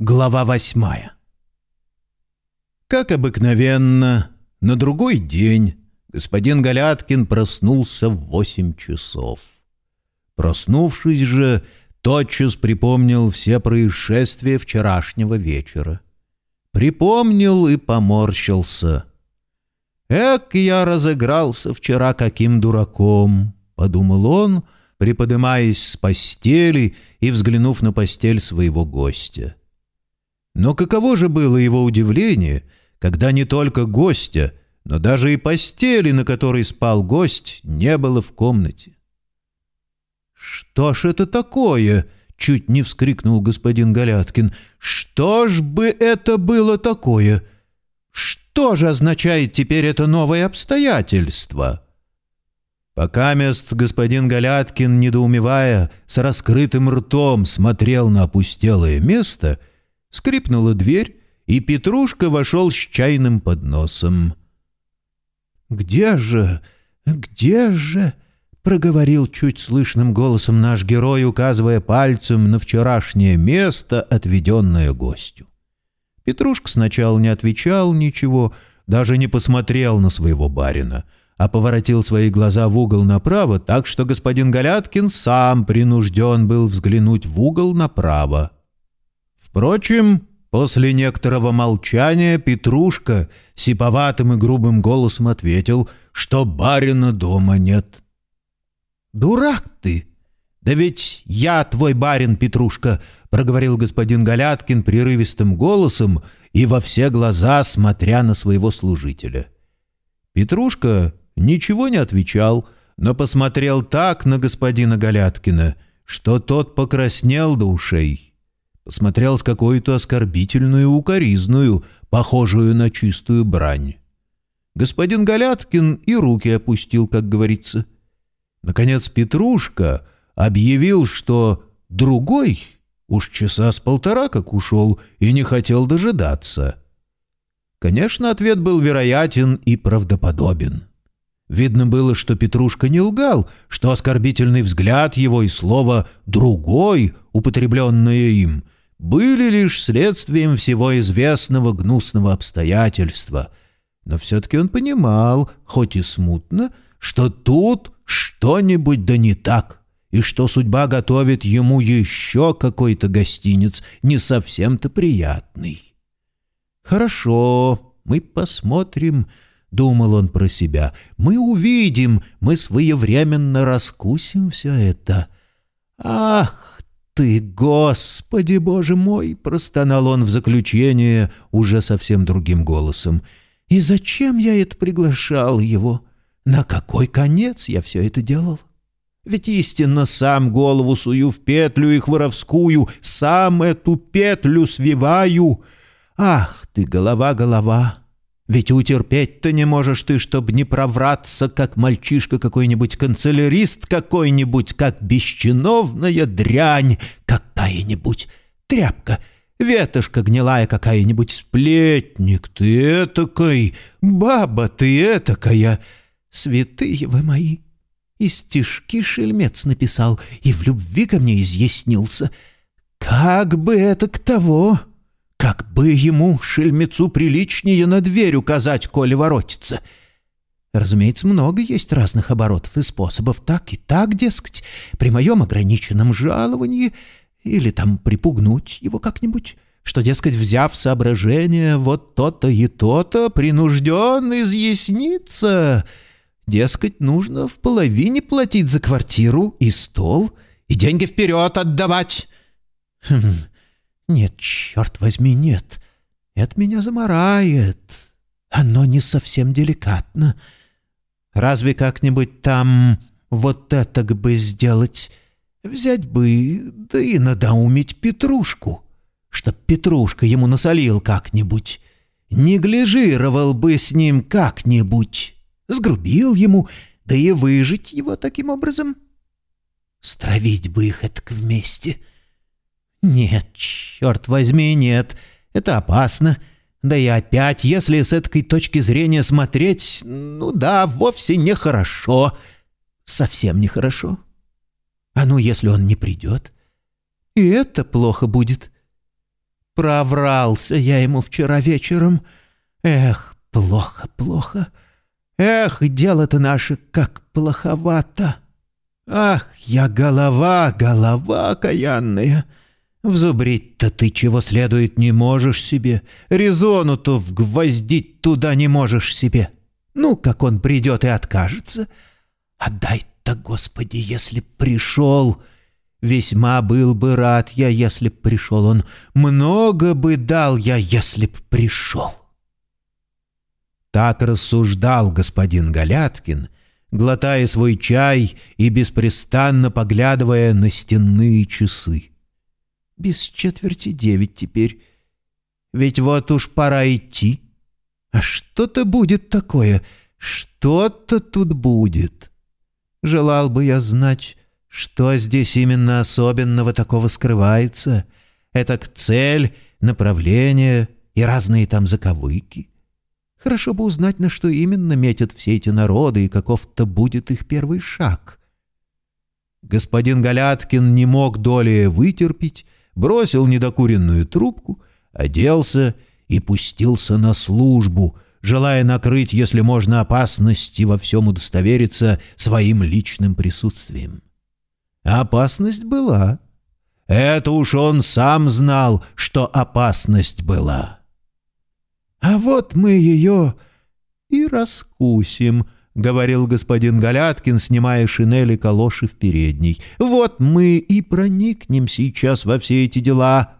Глава восьмая. Как обыкновенно, на другой день господин Галяткин проснулся в восемь часов. Проснувшись же, тотчас припомнил все происшествия вчерашнего вечера. Припомнил и поморщился. «Эк, я разыгрался вчера каким дураком!» — подумал он, приподымаясь с постели и взглянув на постель своего гостя. Но каково же было его удивление, когда не только гостя, но даже и постели, на которой спал гость, не было в комнате. «Что ж это такое?» — чуть не вскрикнул господин Галяткин. «Что ж бы это было такое? Что же означает теперь это новое обстоятельство?» Пока мест господин Галяткин, недоумевая, с раскрытым ртом смотрел на опустелое место — Скрипнула дверь, и Петрушка вошел с чайным подносом. «Где же? Где же?» — проговорил чуть слышным голосом наш герой, указывая пальцем на вчерашнее место, отведенное гостю. Петрушка сначала не отвечал ничего, даже не посмотрел на своего барина, а поворотил свои глаза в угол направо, так что господин Галяткин сам принужден был взглянуть в угол направо. Впрочем, после некоторого молчания Петрушка сиповатым и грубым голосом ответил, что барина дома нет. «Дурак ты! Да ведь я твой барин, Петрушка!» — проговорил господин Галяткин прерывистым голосом и во все глаза смотря на своего служителя. Петрушка ничего не отвечал, но посмотрел так на господина Галяткина, что тот покраснел до ушей посмотрел с какой-то оскорбительную укоризную, похожую на чистую брань. Господин Галяткин и руки опустил, как говорится. Наконец Петрушка объявил, что другой уж часа с полтора как ушел и не хотел дожидаться. Конечно, ответ был вероятен и правдоподобен. Видно было, что Петрушка не лгал, что оскорбительный взгляд его и слово «другой», употребленное им — были лишь следствием всего известного гнусного обстоятельства. Но все-таки он понимал, хоть и смутно, что тут что-нибудь да не так, и что судьба готовит ему еще какой-то гостиниц, не совсем-то приятный. «Хорошо, мы посмотрим», — думал он про себя. «Мы увидим, мы своевременно раскусим все это». «Ах, ты, Господи, Боже мой!» — простонал он в заключение уже совсем другим голосом. «И зачем я это приглашал его? На какой конец я все это делал? Ведь истинно сам голову сую в петлю их воровскую, сам эту петлю свиваю. Ах ты, голова, голова!» Ведь утерпеть-то не можешь ты, чтобы не провраться, как мальчишка какой-нибудь, канцелярист какой-нибудь, как бесчиновная дрянь какая-нибудь, тряпка, ветошка гнилая какая-нибудь, сплетник ты этакой, баба ты этакая. Святые вы мои! И стишки шельмец написал, и в любви ко мне изъяснился. Как бы это к того... Как бы ему, шельмецу, приличнее на дверь указать, коли воротится. Разумеется, много есть разных оборотов и способов. Так и так, дескать, при моем ограниченном жаловании или там припугнуть его как-нибудь, что, дескать, взяв соображение вот то-то и то-то, принужден изъясниться. Дескать, нужно в половине платить за квартиру и стол, и деньги вперед отдавать. Хм, нет, черт возьми, нет. Это меня заморает. Оно не совсем деликатно. Разве как-нибудь там вот это бы сделать? Взять бы, да и надоумить Петрушку, чтоб Петрушка ему насолил как-нибудь. Неглижировал бы с ним как-нибудь, сгрубил ему, да и выжить его таким образом. Стравить бы их это вместе — «Нет, черт возьми, нет. Это опасно. Да и опять, если с этой точки зрения смотреть, ну да, вовсе нехорошо. Совсем нехорошо. А ну, если он не придет? И это плохо будет. Проврался я ему вчера вечером. Эх, плохо, плохо. Эх, дело-то наше как плоховато. Ах, я голова, голова каянная. Взубрить-то ты чего следует не можешь себе. Резону-то вгвоздить туда не можешь себе. Ну, как он придет и откажется. Отдай-то, Господи, если пришел. Весьма был бы рад я, если б пришел он. Много бы дал я, если б пришел. Так рассуждал господин Галяткин, глотая свой чай и беспрестанно поглядывая на стенные часы. Без четверти девять теперь. Ведь вот уж пора идти. А что-то будет такое, что-то тут будет. Желал бы я знать, что здесь именно особенного такого скрывается. Это к цель, направление и разные там заковыки. Хорошо бы узнать, на что именно метят все эти народы и каков-то будет их первый шаг. Господин Галяткин не мог доли вытерпеть, бросил недокуренную трубку, оделся и пустился на службу, желая накрыть, если можно, опасности во всем удостовериться своим личным присутствием. опасность была. Это уж он сам знал, что опасность была. «А вот мы ее и раскусим», — говорил господин Галяткин, снимая шинели калоши в передней. «Вот мы и проникнем сейчас во все эти дела».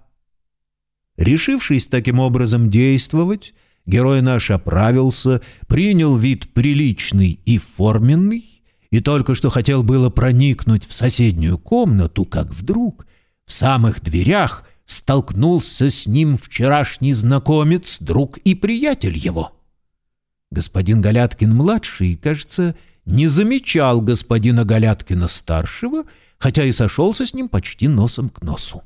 Решившись таким образом действовать, герой наш оправился, принял вид приличный и форменный, и только что хотел было проникнуть в соседнюю комнату, как вдруг в самых дверях столкнулся с ним вчерашний знакомец, друг и приятель его. Господин Галяткин-младший, кажется, не замечал господина Галяткина-старшего, хотя и сошелся с ним почти носом к носу.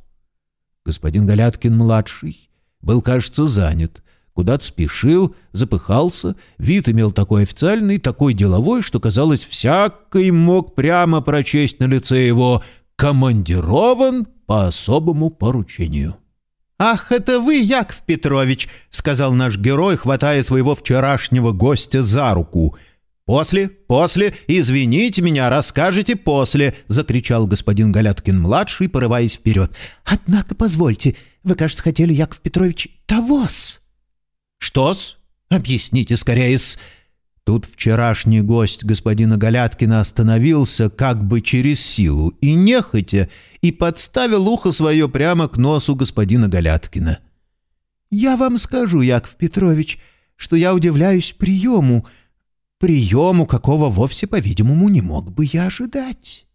Господин Галяткин-младший был, кажется, занят, куда-то спешил, запыхался, вид имел такой официальный, такой деловой, что, казалось, всякий мог прямо прочесть на лице его «командирован по особому поручению. «Ах, это вы, Яков Петрович!» — сказал наш герой, хватая своего вчерашнего гостя за руку. «После, после, извините меня, расскажете после!» — закричал господин Галяткин-младший, порываясь вперед. «Однако, позвольте, вы, кажется, хотели, Яков Петрович, того-с!» «Что-с? Объясните скорее-с!» Тут вчерашний гость господина Галяткина остановился как бы через силу и нехотя, и подставил ухо свое прямо к носу господина Галяткина. «Я вам скажу, Яков Петрович, что я удивляюсь приему, приему, какого вовсе, по-видимому, не мог бы я ожидать».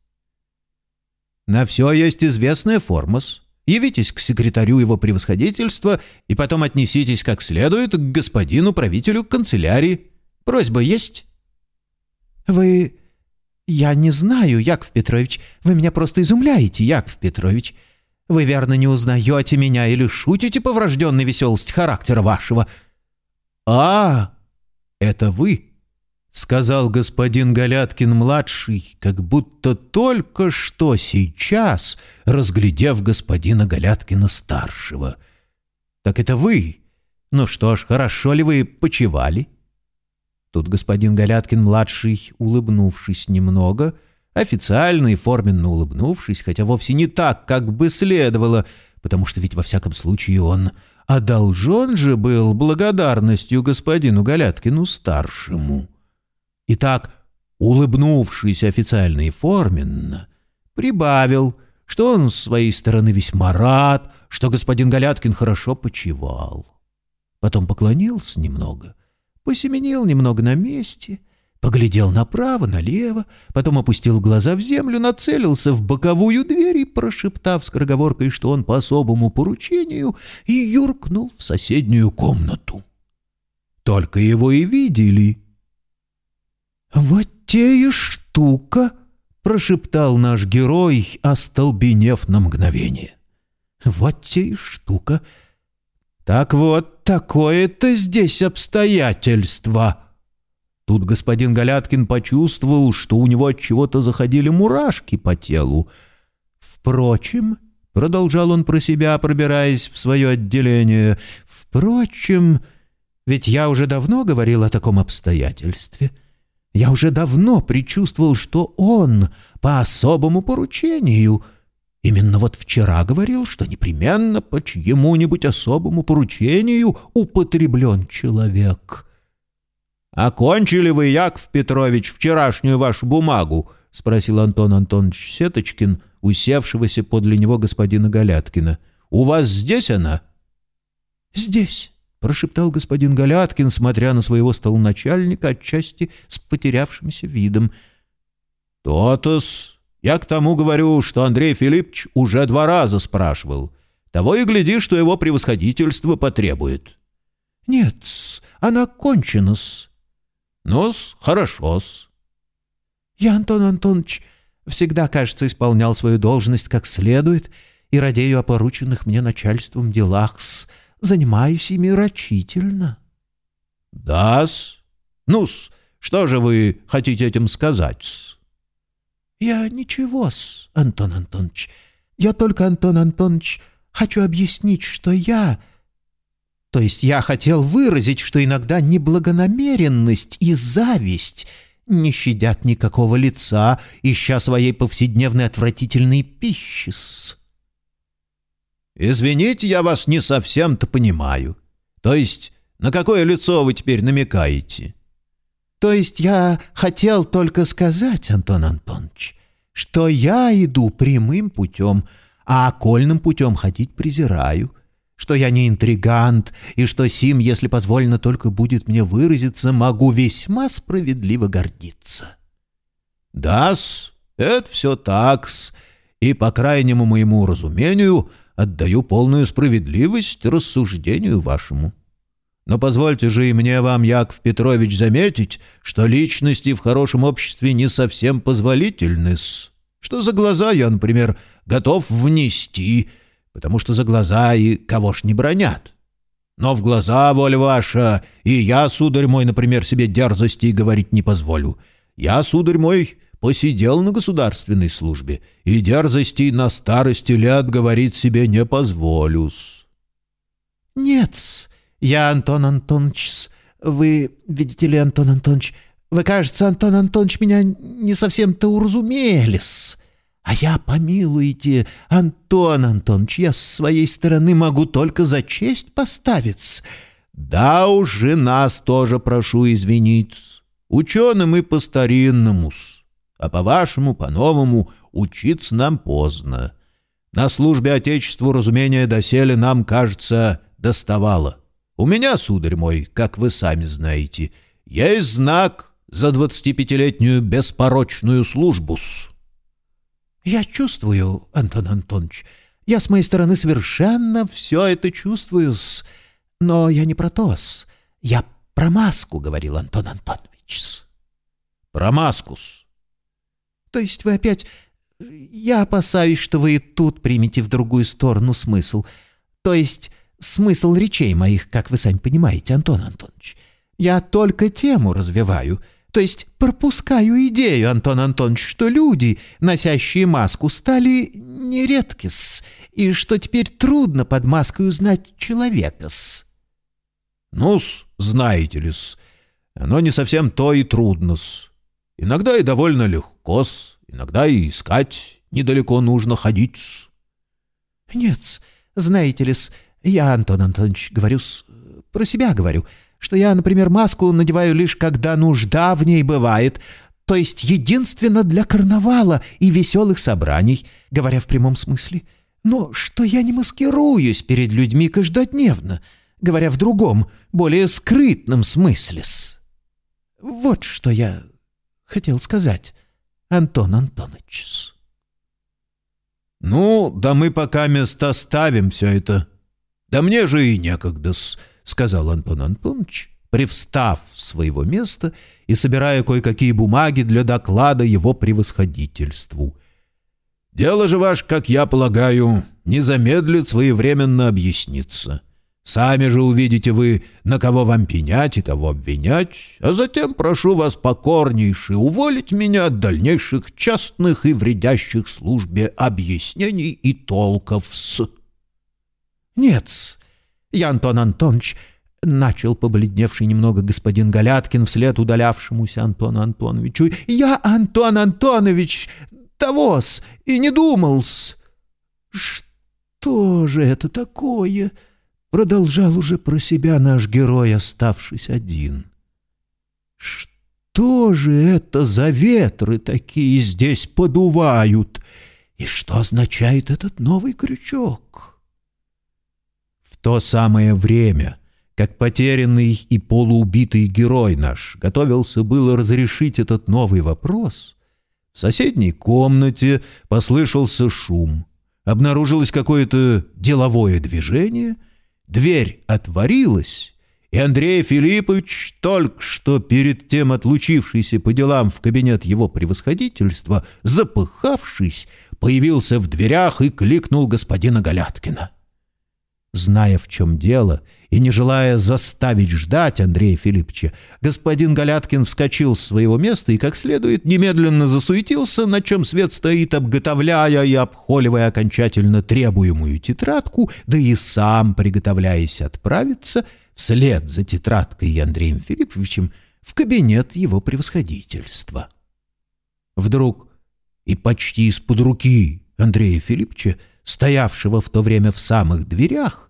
«На все есть известная формас. Явитесь к секретарю его превосходительства и потом отнеситесь как следует к господину правителю канцелярии». Просьба есть?» «Вы... Я не знаю, Яков Петрович. Вы меня просто изумляете, Яков Петрович. Вы, верно, не узнаете меня или шутите по врожденной веселости характера вашего?» «А, это вы?» — сказал господин Галяткин-младший, как будто только что сейчас, разглядев господина Галяткина-старшего. «Так это вы? Ну что ж, хорошо ли вы почевали?» Тут господин Галяткин-младший, улыбнувшись немного, официально и форменно улыбнувшись, хотя вовсе не так, как бы следовало, потому что ведь во всяком случае он одолжен же был благодарностью господину Галяткину-старшему. Итак, улыбнувшись официально и форменно, прибавил, что он с своей стороны весьма рад, что господин Галяткин хорошо почевал. Потом поклонился немного посеменил немного на месте, поглядел направо, налево, потом опустил глаза в землю, нацелился в боковую дверь и, прошептав скороговоркой, что он по особому поручению, и юркнул в соседнюю комнату. Только его и видели. «Вот те и штука!» — прошептал наш герой, остолбенев на мгновение. «Вот те и штука!» «Так вот, такое-то здесь обстоятельство!» Тут господин Галяткин почувствовал, что у него от чего-то заходили мурашки по телу. «Впрочем, — Продолжал он про себя, пробираясь в свое отделение. Впрочем, ведь я уже давно говорил о таком обстоятельстве. Я уже давно предчувствовал, что он по особому поручению — Именно вот вчера говорил, что непременно по чьему-нибудь особому поручению употреблен человек. «Окончили вы, Яков Петрович, вчерашнюю вашу бумагу?» — спросил Антон Антонович Сеточкин, усевшегося подле него господина Галяткина. «У вас здесь она?» «Здесь», — прошептал господин Галяткин, смотря на своего столоначальника отчасти с потерявшимся видом. «То-то-с», я к тому говорю, что Андрей Филиппович уже два раза спрашивал. Того и гляди, что его превосходительство потребует. — Нет, она кончена-с. — Ну-с, хорошо-с. — Я, Антон Антонович, всегда, кажется, исполнял свою должность как следует и радею о порученных мне начальством делах-с. Занимаюсь ими рачительно. — Да-с. Ну-с, что же вы хотите этим сказать-с? «Я ничего-с, Антон Антонович. Я только, Антон Антонович, хочу объяснить, что я...» То есть я хотел выразить, что иногда неблагонамеренность и зависть не щадят никакого лица, ища своей повседневной отвратительной пищи -с. «Извините, я вас не совсем-то понимаю. То есть на какое лицо вы теперь намекаете?» То есть я хотел только сказать, Антон Антонович, что я иду прямым путем, а окольным путем ходить презираю, что я не интригант, и что сим, если позволено только будет мне выразиться, могу весьма справедливо гордиться. Да-с, это все так-с, и, по крайнему моему разумению, отдаю полную справедливость рассуждению вашему. Но позвольте же и мне вам, Яков Петрович, заметить, что личности в хорошем обществе не совсем позволительны -с. Что за глаза я, например, готов внести, потому что за глаза и кого ж не бронят. Но в глаза, воля ваша, и я, сударь мой, например, себе дерзости говорить не позволю. Я, сударь мой, посидел на государственной службе, и дерзости на старости лет говорить себе не позволю-с. Нет-с, я Антон Антонович, вы, видите ли, Антон Антонович, вы, кажется, Антон Антонович, меня не совсем-то уразумелись. А я, помилуйте, Антон Антонович, я с своей стороны могу только за честь поставиться. Да уже нас тоже прошу извинить. Ученым и по-старинному, а по-вашему, по-новому, учиться нам поздно. На службе Отечеству разумения доселе нам, кажется, доставало. У меня, сударь мой, как вы сами знаете, есть знак за двадцатипятилетнюю беспорочную службу-с. Я чувствую, Антон Антонович, я с моей стороны совершенно все это чувствую-с. Но я не про то-с. Я про маску, говорил Антон Антонович. Про маску-с. То есть вы опять... Я опасаюсь, что вы и тут примете в другую сторону смысл. То есть смысл речей моих, как вы сами понимаете, Антон Антонович. Я только тему развиваю, то есть пропускаю идею, Антон Антонович, что люди, носящие маску, стали нередки-с, и что теперь трудно под маской узнать человека-с. Ну-с, знаете ли-с, оно не совсем то и трудно-с. Иногда и довольно легко-с, иногда и искать недалеко нужно ходить-с. Нет, знаете ли-с, я, Антон Антонович, говорю с... про себя говорю, что я, например, маску надеваю лишь когда нужда в ней бывает, то есть единственно для карнавала и веселых собраний, говоря в прямом смысле. Но что я не маскируюсь перед людьми каждодневно, говоря в другом, более скрытном смысле. -с. Вот что я хотел сказать, Антон Антонович. «Ну, да мы пока места ставим все это», «Да мне же и некогда-с», — сказал Антон Антонович, привстав с своего места и собирая кое-какие бумаги для доклада его превосходительству. «Дело же ваш, как я полагаю, не замедлит своевременно объясниться. Сами же увидите вы, на кого вам пенять и кого обвинять, а затем прошу вас покорнейше уволить меня от дальнейших частных и вредящих службе объяснений и толков с... Нет, я Антон Антонович, — начал побледневший немного господин Галяткин вслед удалявшемуся Антону Антоновичу. «Я, Антон Антонович, того-с и не думал-с». «Что же это такое?» продолжал уже про себя наш герой, оставшись один. Что же это за ветры такие здесь подувают? И что означает этот новый крючок? То самое время, как потерянный и полуубитый герой наш готовился было разрешить этот новый вопрос, в соседней комнате послышался шум, обнаружилось какое-то деловое движение — Дверь отворилась, и Андрей Филиппович, только что перед тем отлучившийся по делам в кабинет его превосходительства, запыхавшись, появился в дверях и кликнул господина Галяткина. Зная, в чем дело, и не желая заставить ждать Андрея Филипповича, господин Галяткин вскочил с своего места и, как следует, немедленно засуетился, на чем свет стоит, обготовляя и обхоливая окончательно требуемую тетрадку, да и сам приготовляясь отправиться вслед за тетрадкой и Андреем Филипповичем в кабинет его превосходительства. Вдруг и почти из-под руки Андрея Филипповича, стоявшего в то время в самых дверях,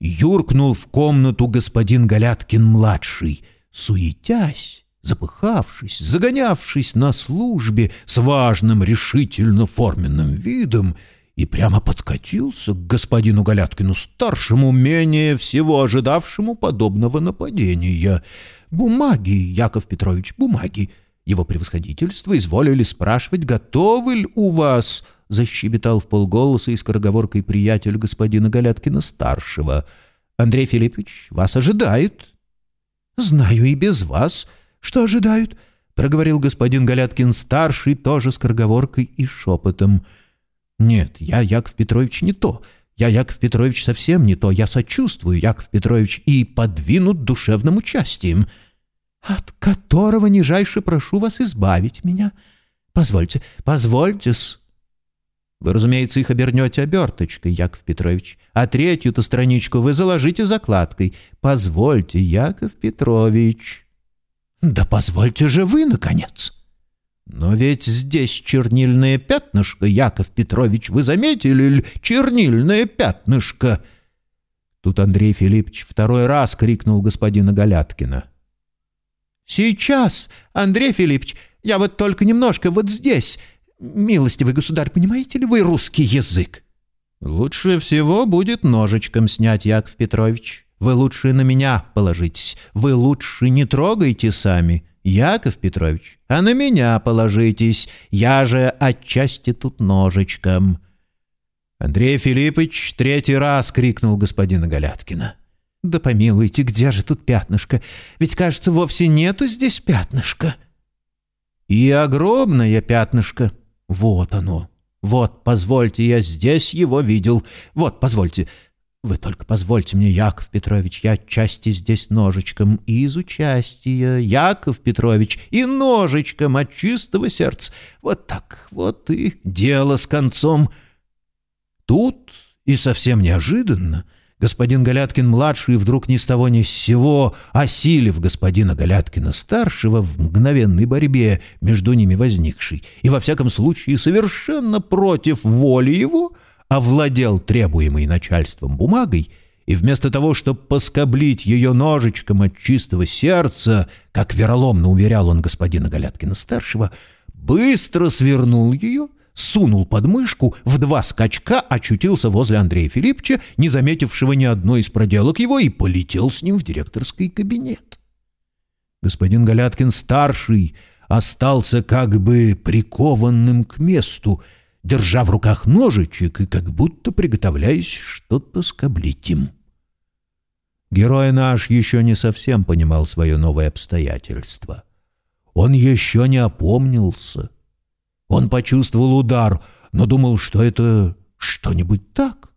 юркнул в комнату господин Галяткин-младший, суетясь, запыхавшись, загонявшись на службе с важным решительно форменным видом, и прямо подкатился к господину Галяткину-старшему, менее всего ожидавшему подобного нападения. «Бумаги, Яков Петрович, бумаги!» Его превосходительство изволили спрашивать, готовы ли у вас — защебетал в полголоса и скороговоркой приятель господина Галяткина-старшего. «Андрей Филиппович, вас ожидают». «Знаю и без вас, что ожидают», — проговорил господин Галяткин-старший тоже скороговоркой и шепотом. «Нет, я, Яков Петрович, не то. Я, Яков Петрович, совсем не то. Я сочувствую, Яков Петрович, и подвинут душевным участием, от которого нижайше прошу вас избавить меня. Позвольте, позвольте-с». Вы, разумеется, их обернете оберточкой, Яков Петрович, а третью-то страничку вы заложите закладкой. Позвольте, Яков Петрович. Да позвольте же вы, наконец. Но ведь здесь чернильное пятнышко, Яков Петрович, вы заметили, чернильное пятнышко? Тут Андрей Филиппович второй раз крикнул господина Галяткина. «Сейчас, Андрей Филиппович, я вот только немножко вот здесь...» «Милостивый государь, понимаете ли вы русский язык?» «Лучше всего будет ножичком снять, Яков Петрович. Вы лучше на меня положитесь. Вы лучше не трогайте сами, Яков Петрович, а на меня положитесь. Я же отчасти тут ножичком». Андрей Филиппович третий раз крикнул господина Галяткина. «Да помилуйте, где же тут пятнышко? Ведь, кажется, вовсе нету здесь пятнышка». «И огромное пятнышко», вот оно. Вот, позвольте, я здесь его видел. Вот, позвольте. Вы только позвольте мне, Яков Петрович, я отчасти здесь ножичком из участия, Яков Петрович, и ножичком от чистого сердца. Вот так вот и дело с концом. Тут и совсем неожиданно господин Галяткин-младший вдруг ни с того ни с сего, осилив господина Галяткина-старшего в мгновенной борьбе между ними возникшей, и во всяком случае совершенно против воли его, овладел требуемой начальством бумагой, и вместо того, чтобы поскоблить ее ножичком от чистого сердца, как вероломно уверял он господина Галяткина-старшего, быстро свернул ее сунул под мышку, в два скачка очутился возле Андрея Филипповича, не заметившего ни одной из проделок его, и полетел с ним в директорский кабинет. Господин Галяткин-старший остался как бы прикованным к месту, держа в руках ножичек и как будто приготовляясь что-то скоблить им. Герой наш еще не совсем понимал свое новое обстоятельство. Он еще не опомнился — он почувствовал удар, но думал, что это что-нибудь так.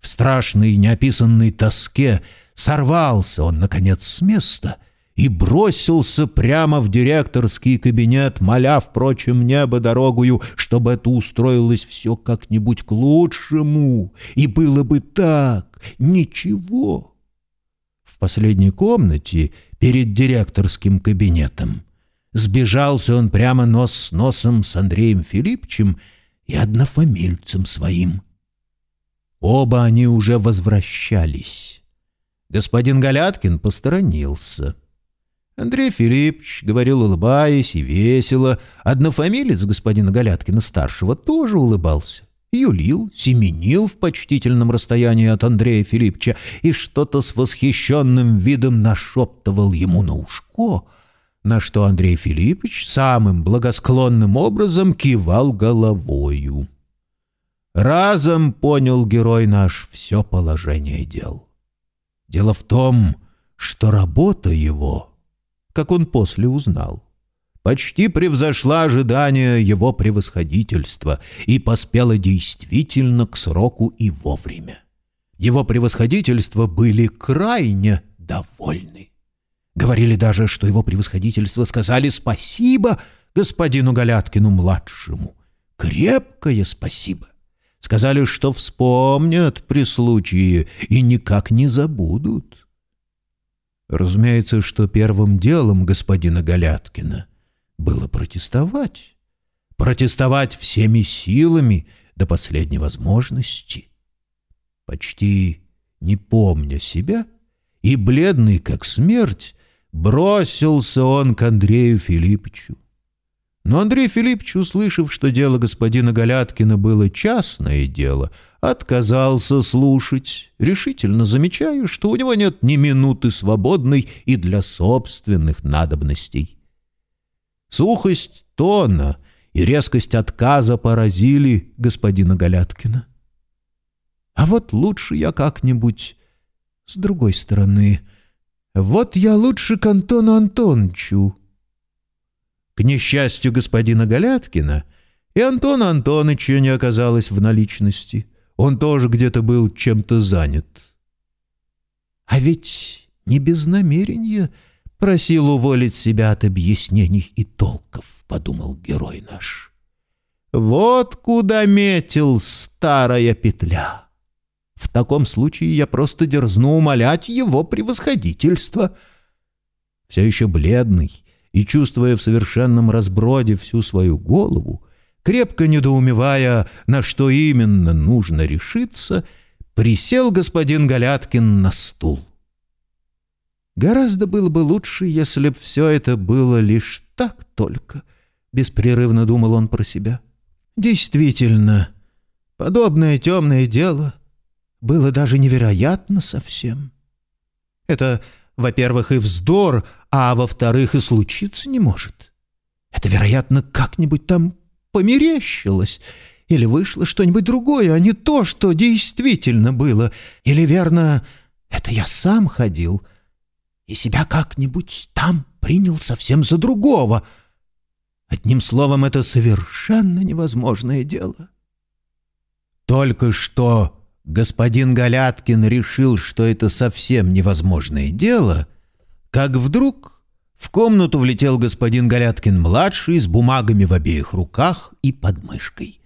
В страшной неописанной тоске сорвался он, наконец, с места и бросился прямо в директорский кабинет, моля, впрочем, небо дорогую, чтобы это устроилось все как-нибудь к лучшему, и было бы так, ничего. В последней комнате перед директорским кабинетом сбежался он прямо нос с носом с Андреем Филипповичем и однофамильцем своим. Оба они уже возвращались. Господин Галяткин посторонился. Андрей Филиппович говорил, улыбаясь и весело. Однофамилец господина Галяткина-старшего тоже улыбался. Юлил, семенил в почтительном расстоянии от Андрея Филипповича и что-то с восхищенным видом нашептывал ему на ушко, на что Андрей Филиппович самым благосклонным образом кивал головою. Разом понял герой наш все положение дел. Дело в том, что работа его — как он после узнал. Почти превзошла ожидания его превосходительства и поспела действительно к сроку и вовремя. Его превосходительство были крайне довольны. Говорили даже, что его превосходительство сказали спасибо господину Галяткину-младшему. Крепкое спасибо. Сказали, что вспомнят при случае и никак не забудут. Разумеется, что первым делом господина Галяткина было протестовать. Протестовать всеми силами до последней возможности. Почти не помня себя и бледный как смерть, бросился он к Андрею Филипповичу. Но Андрей Филиппович, услышав, что дело господина Галяткина было частное дело, отказался слушать, решительно замечая, что у него нет ни минуты свободной и для собственных надобностей. Сухость тона и резкость отказа поразили господина Галяткина. А вот лучше я как-нибудь с другой стороны. Вот я лучше к Антону Антоновичу к несчастью господина Галяткина, и Антона Антоныча не оказалось в наличности. Он тоже где-то был чем-то занят. А ведь не без намерения просил уволить себя от объяснений и толков, подумал герой наш. Вот куда метил старая петля. В таком случае я просто дерзну умолять его превосходительство. Все еще бледный, и, чувствуя в совершенном разброде всю свою голову, крепко недоумевая, на что именно нужно решиться, присел господин Галяткин на стул. Гораздо было бы лучше, если б все это было лишь так только, — беспрерывно думал он про себя. Действительно, подобное темное дело было даже невероятно совсем. Это во-первых, и вздор, а во-вторых, и случиться не может. Это, вероятно, как-нибудь там померещилось, или вышло что-нибудь другое, а не то, что действительно было. Или, верно, это я сам ходил и себя как-нибудь там принял совсем за другого. Одним словом, это совершенно невозможное дело. Только что господин Галяткин решил, что это совсем невозможное дело, как вдруг в комнату влетел господин Галяткин-младший с бумагами в обеих руках и под мышкой.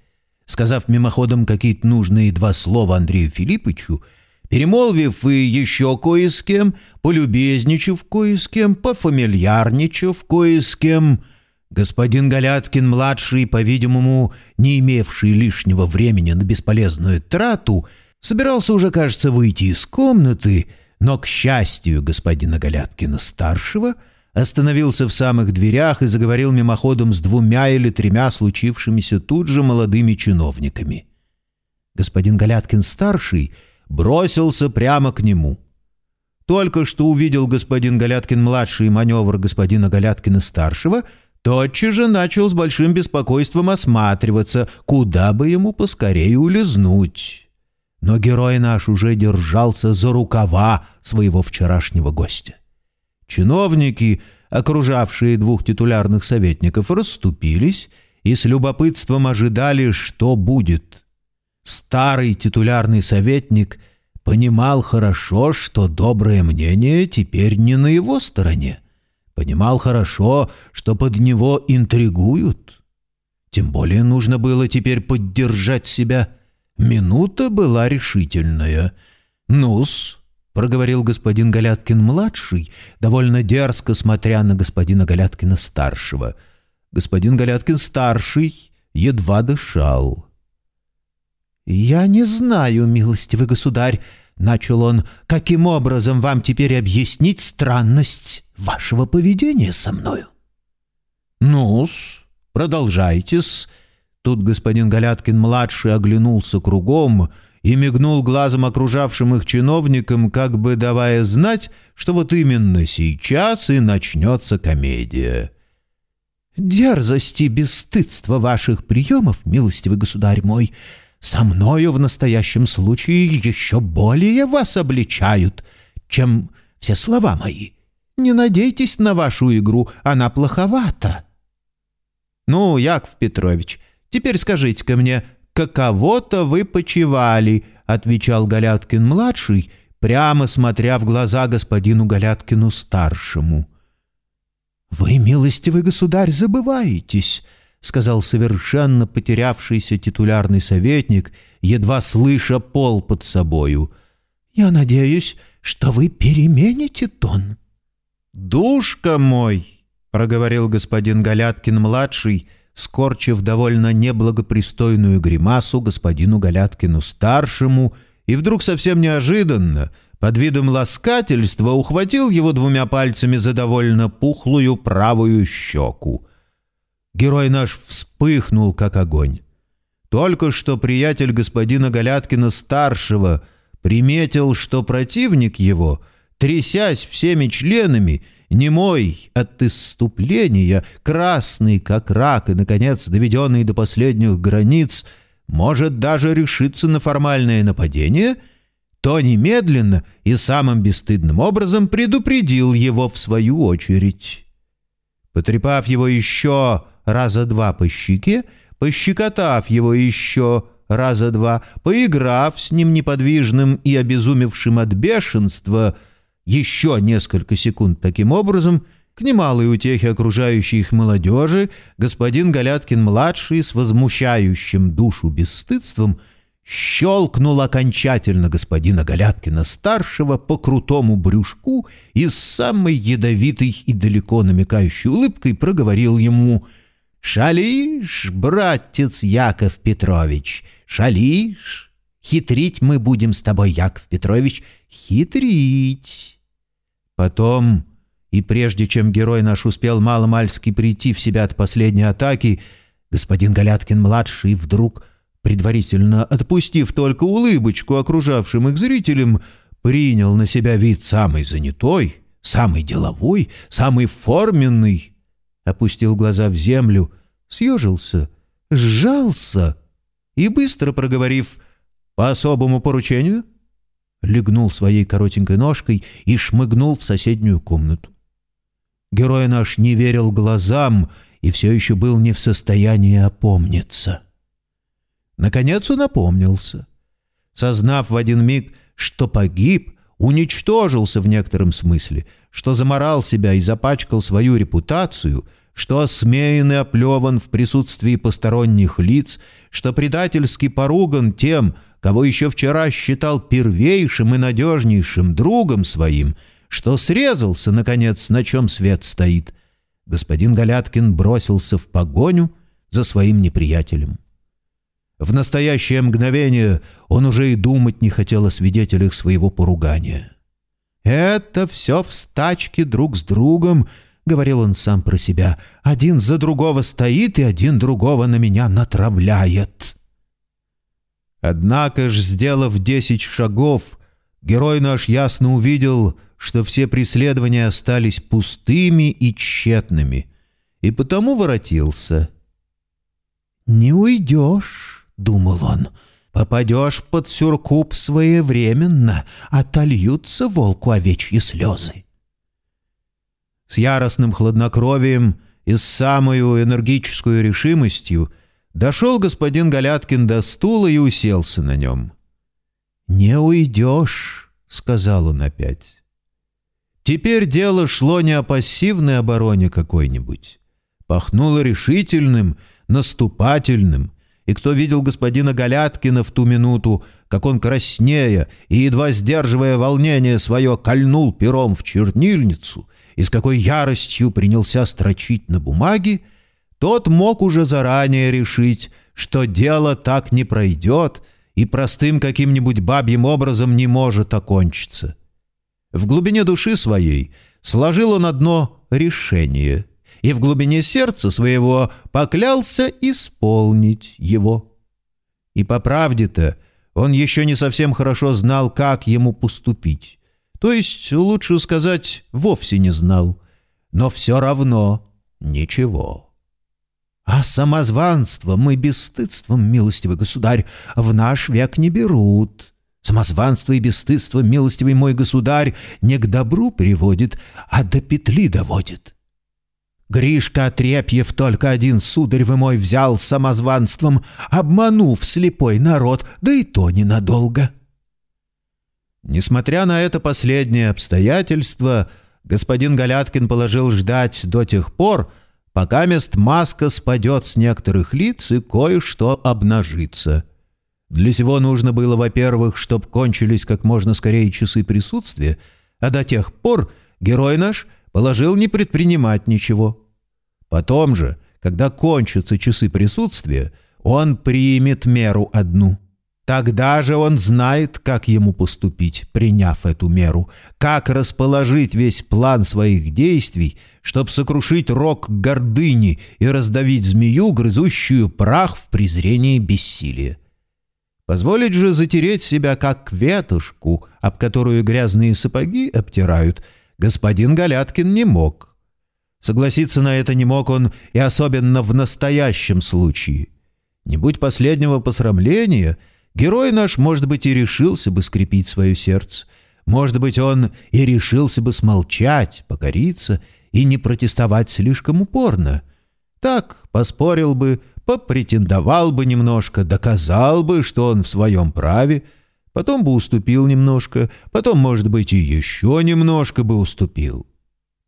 Сказав мимоходом какие-то нужные два слова Андрею Филипповичу, перемолвив и еще кое с кем, полюбезничав кое с кем, пофамильярничав кое с кем — Господин Галяткин-младший, по-видимому, не имевший лишнего времени на бесполезную трату, Собирался уже, кажется, выйти из комнаты, но, к счастью господина Галяткина-старшего, остановился в самых дверях и заговорил мимоходом с двумя или тремя случившимися тут же молодыми чиновниками. Господин Галяткин-старший бросился прямо к нему. Только что увидел господин Галяткин-младший маневр господина Галяткина-старшего, тотчас же начал с большим беспокойством осматриваться, куда бы ему поскорее улизнуть но герой наш уже держался за рукава своего вчерашнего гостя. Чиновники, окружавшие двух титулярных советников, расступились и с любопытством ожидали, что будет. Старый титулярный советник понимал хорошо, что доброе мнение теперь не на его стороне. Понимал хорошо, что под него интригуют. Тем более нужно было теперь поддержать себя. Минута была решительная. «Ну-с», — проговорил господин Галяткин-младший, довольно дерзко смотря на господина Галяткина-старшего. Господин Галяткин-старший едва дышал. «Я не знаю, милостивый государь», — начал он, — «каким образом вам теперь объяснить странность вашего поведения со мною?» «Ну-с, продолжайте-с». Тут господин Галяткин-младший оглянулся кругом и мигнул глазом окружавшим их чиновникам, как бы давая знать, что вот именно сейчас и начнется комедия. «Дерзости и бесстыдство ваших приемов, милостивый государь мой», со мною в настоящем случае еще более вас обличают, чем все слова мои. Не надейтесь на вашу игру, она плоховата». «Ну, Яков Петрович, теперь скажите-ка мне, каково-то вы почевали?» — отвечал Галяткин-младший, прямо смотря в глаза господину Галяткину-старшему. «Вы, милостивый государь, забываетесь», — сказал совершенно потерявшийся титулярный советник, едва слыша пол под собою. «Я надеюсь, что вы перемените тон». «Душка мой!» — проговорил господин Галяткин-младший, скорчив довольно неблагопристойную гримасу господину Галяткину-старшему, и вдруг совсем неожиданно, под видом ласкательства, ухватил его двумя пальцами за довольно пухлую правую щеку. Герой наш вспыхнул, как огонь. Только что приятель господина Галяткина-старшего приметил, что противник его, трясясь всеми членами, немой от исступления, красный, как рак, и, наконец, доведенный до последних границ, может даже решиться на формальное нападение, то немедленно и самым бесстыдным образом предупредил его в свою очередь. Потрепав его еще раза два по щеке, пощекотав его еще раза два, поиграв с ним неподвижным и обезумевшим от бешенства еще несколько секунд таким образом, к немалой утехе окружающей их молодежи, господин Галяткин-младший с возмущающим душу бесстыдством щелкнул окончательно господина Галяткина-старшего по крутому брюшку и с самой ядовитой и далеко намекающей улыбкой проговорил ему — «Шалишь, братец Яков Петрович, шалишь? Хитрить мы будем с тобой, Яков Петрович, хитрить!» Потом, и прежде чем герой наш успел маломальски прийти в себя от последней атаки, господин Галяткин-младший вдруг, предварительно отпустив только улыбочку окружавшим их зрителям, принял на себя вид самый занятой, самый деловой, самый форменный, опустил глаза в землю, съежился, сжался и, быстро проговорив «по особому поручению», легнул своей коротенькой ножкой и шмыгнул в соседнюю комнату. Герой наш не верил глазам и все еще был не в состоянии опомниться. Наконец он опомнился. Сознав в один миг, что погиб, уничтожился в некотором смысле, что заморал себя и запачкал свою репутацию, что осмеян и оплеван в присутствии посторонних лиц, что предательски поруган тем, кого еще вчера считал первейшим и надежнейшим другом своим, что срезался, наконец, на чем свет стоит, господин Галяткин бросился в погоню за своим неприятелем. В настоящее мгновение он уже и думать не хотел о свидетелях своего поругания. Это все в стачке друг с другом, — говорил он сам про себя, — один за другого стоит и один другого на меня натравляет. Однако ж, сделав десять шагов, герой наш ясно увидел, что все преследования остались пустыми и тщетными, и потому воротился. «Не уйдешь», — думал он, — «попадешь под сюркуп своевременно, отольются волку овечьи слезы» с яростным хладнокровием и с самую энергическую решимостью, Дошел господин Галяткин до стула и уселся на нем. «Не уйдешь», — сказал он опять. Теперь дело шло не о пассивной обороне какой-нибудь. Пахнуло решительным, наступательным, и кто видел господина Галяткина в ту минуту, как он краснея и, едва сдерживая волнение свое, кольнул пером в чернильницу и с какой яростью принялся строчить на бумаге, тот мог уже заранее решить, что дело так не пройдет и простым каким-нибудь бабьим образом не может окончиться. В глубине души своей сложил он одно решение и в глубине сердца своего поклялся исполнить его. И по правде-то он еще не совсем хорошо знал, как ему поступить. То есть, лучше сказать, вовсе не знал. Но все равно ничего. А самозванством и бесстыдством, милостивый государь, в наш век не берут. Самозванство и бесстыдство, милостивый мой государь, не к добру приводит, а до петли доводит. Гришка Отрепьев только один, сударь вы мой, взял самозванством, обманув слепой народ, да и то ненадолго. Несмотря на это последнее обстоятельство, господин Галяткин положил ждать до тех пор, пока мест маска спадет с некоторых лиц и кое-что обнажится. Для сего нужно было, во-первых, чтоб кончились как можно скорее часы присутствия, а до тех пор герой наш положил не предпринимать ничего. Потом же, когда кончатся часы присутствия, он примет меру одну — Тогда же он знает, как ему поступить, приняв эту меру, как расположить весь план своих действий, чтобы сокрушить рог гордыни и раздавить змею, грызущую прах в презрении бессилия. Позволить же затереть себя, как ветушку, об которую грязные сапоги обтирают, господин Галяткин не мог. Согласиться на это не мог он и особенно в настоящем случае. Не будь последнего посрамления — Герой наш, может быть, и решился бы скрепить свое сердце. Может быть, он и решился бы смолчать, покориться и не протестовать слишком упорно. Так поспорил бы, попретендовал бы немножко, доказал бы, что он в своем праве, потом бы уступил немножко, потом, может быть, и еще немножко бы уступил.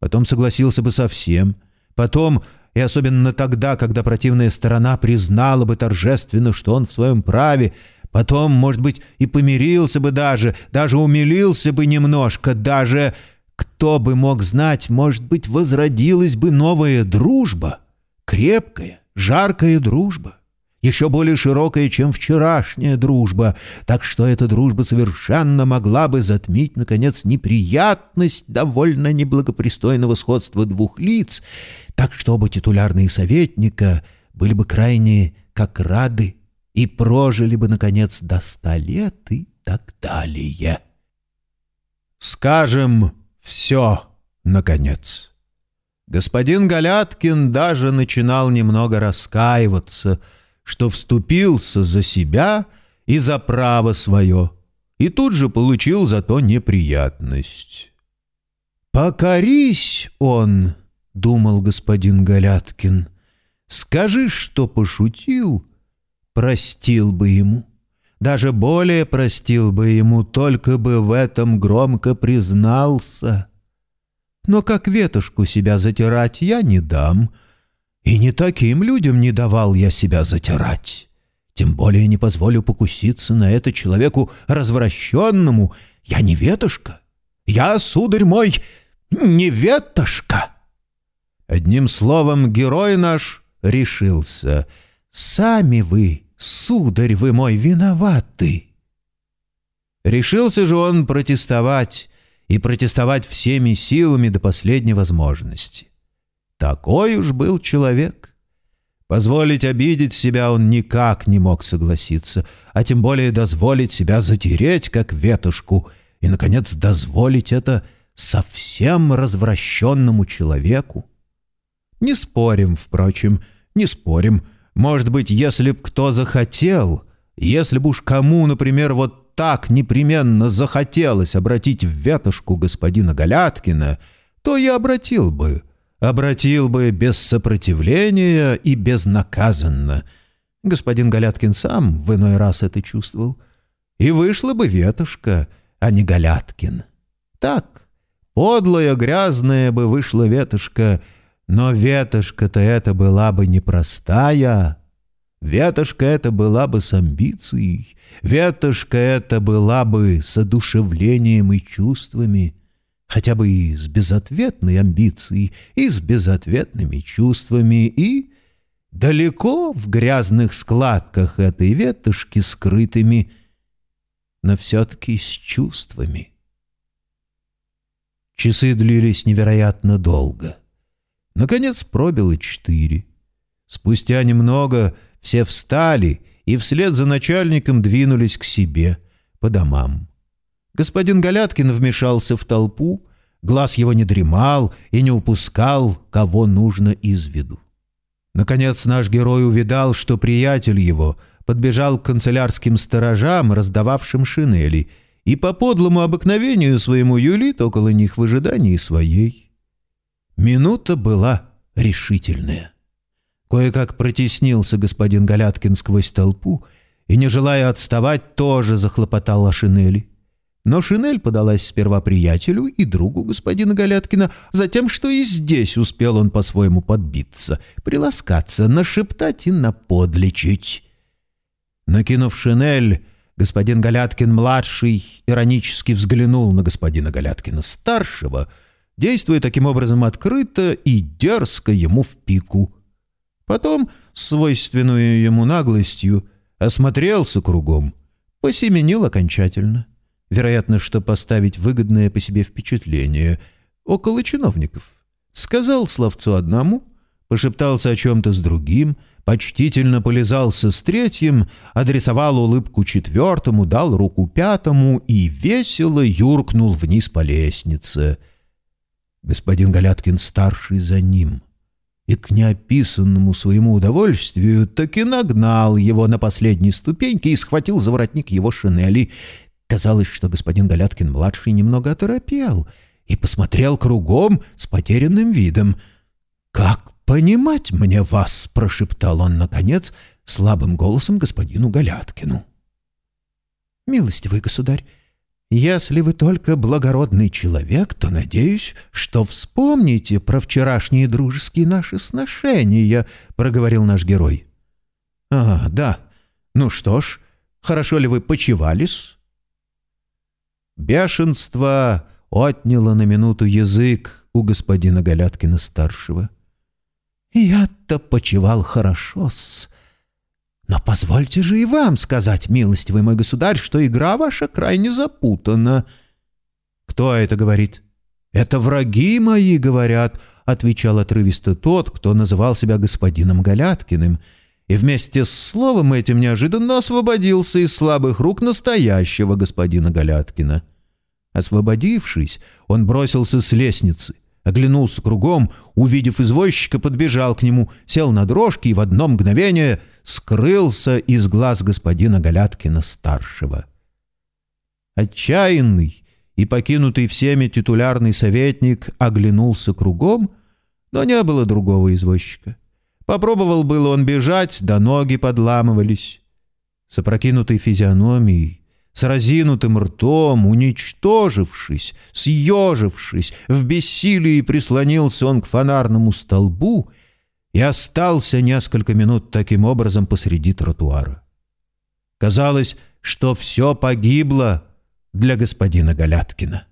Потом согласился бы совсем, потом, и особенно тогда, когда противная сторона признала бы торжественно, что он в своем праве, Потом, может быть, и помирился бы даже, даже умилился бы немножко, даже, кто бы мог знать, может быть, возродилась бы новая дружба, крепкая, жаркая дружба, еще более широкая, чем вчерашняя дружба, так что эта дружба совершенно могла бы затмить, наконец, неприятность довольно неблагопристойного сходства двух лиц, так что оба титулярные советника были бы крайне как рады и прожили бы, наконец, до ста лет и так далее. Скажем, все, наконец. Господин Галяткин даже начинал немного раскаиваться, что вступился за себя и за право свое, и тут же получил за то неприятность. «Покорись он», — думал господин Галяткин, — «скажи, что пошутил» простил бы ему. Даже более простил бы ему, только бы в этом громко признался. Но как ветушку себя затирать я не дам, и не таким людям не давал я себя затирать. Тем более не позволю покуситься на это человеку развращенному. Я не ветушка, я, сударь мой, не ветошка. Одним словом, герой наш решился. Сами вы сударь вы мой, виноваты!» Решился же он протестовать, и протестовать всеми силами до последней возможности. Такой уж был человек. Позволить обидеть себя он никак не мог согласиться, а тем более дозволить себя затереть, как ветушку, и, наконец, дозволить это совсем развращенному человеку. Не спорим, впрочем, не спорим, — может быть, если б кто захотел, если б уж кому, например, вот так непременно захотелось обратить в ветошку господина Галяткина, то и обратил бы, обратил бы без сопротивления и безнаказанно. Господин Галяткин сам в иной раз это чувствовал. И вышла бы ветошка, а не Галяткин. Так, подлая, грязная бы вышла ветошка, но ветошка-то это была бы непростая. Ветошка это была бы с амбицией, ветошка это была бы с одушевлением и чувствами, хотя бы и с безответной амбицией, и с безответными чувствами, и далеко в грязных складках этой ветошки скрытыми, но все-таки с чувствами. Часы длились невероятно долго. Наконец пробило четыре. Спустя немного все встали и вслед за начальником двинулись к себе, по домам. Господин Галяткин вмешался в толпу, глаз его не дремал и не упускал, кого нужно из виду. Наконец наш герой увидал, что приятель его подбежал к канцелярским сторожам, раздававшим шинели, и по подлому обыкновению своему юлит около них в ожидании своей. Минута была решительная. Кое-как протеснился господин Галяткин сквозь толпу и, не желая отставать, тоже захлопотал о шинели. Но шинель подалась сперва приятелю и другу господина Галяткина, затем, что и здесь успел он по-своему подбиться, приласкаться, нашептать и наподлечить. Накинув шинель, господин Галяткин-младший иронически взглянул на господина Галяткина-старшего, действуя таким образом открыто и дерзко ему в пику — Потом, свойственную ему наглостью, осмотрелся кругом, посеменил окончательно. Вероятно, что поставить выгодное по себе впечатление около чиновников. Сказал словцу одному, пошептался о чем-то с другим, почтительно полизался с третьим, адресовал улыбку четвертому, дал руку пятому и весело юркнул вниз по лестнице. Господин Галяткин-старший за ним — и к неописанному своему удовольствию таки нагнал его на последней ступеньке и схватил за воротник его шинели. Казалось, что господин Галяткин-младший немного оторопел и посмотрел кругом с потерянным видом. «Как понимать мне вас?» — прошептал он, наконец, слабым голосом господину Галяткину. «Милостивый государь, если вы только благородный человек, то надеюсь, что вспомните про вчерашние дружеские наши сношения», — проговорил наш герой. «А, да. Ну что ж, хорошо ли вы почевались?» Бешенство отняло на минуту язык у господина Галяткина-старшего. «Я-то почевал хорошо-с», но позвольте же и вам сказать, милостивый мой государь, что игра ваша крайне запутана. Кто это говорит? Это враги мои говорят, отвечал отрывисто тот, кто называл себя господином Галяткиным, и вместе с словом этим неожиданно освободился из слабых рук настоящего господина Галяткина. Освободившись, он бросился с лестницы — оглянулся кругом, увидев извозчика, подбежал к нему, сел на дрожки и в одно мгновение скрылся из глаз господина Галяткина-старшего. Отчаянный и покинутый всеми титулярный советник оглянулся кругом, но не было другого извозчика. Попробовал было он бежать, да ноги подламывались. С опрокинутой физиономией, с разинутым ртом, уничтожившись, съежившись, в бессилии прислонился он к фонарному столбу и остался несколько минут таким образом посреди тротуара. Казалось, что все погибло для господина Галяткина.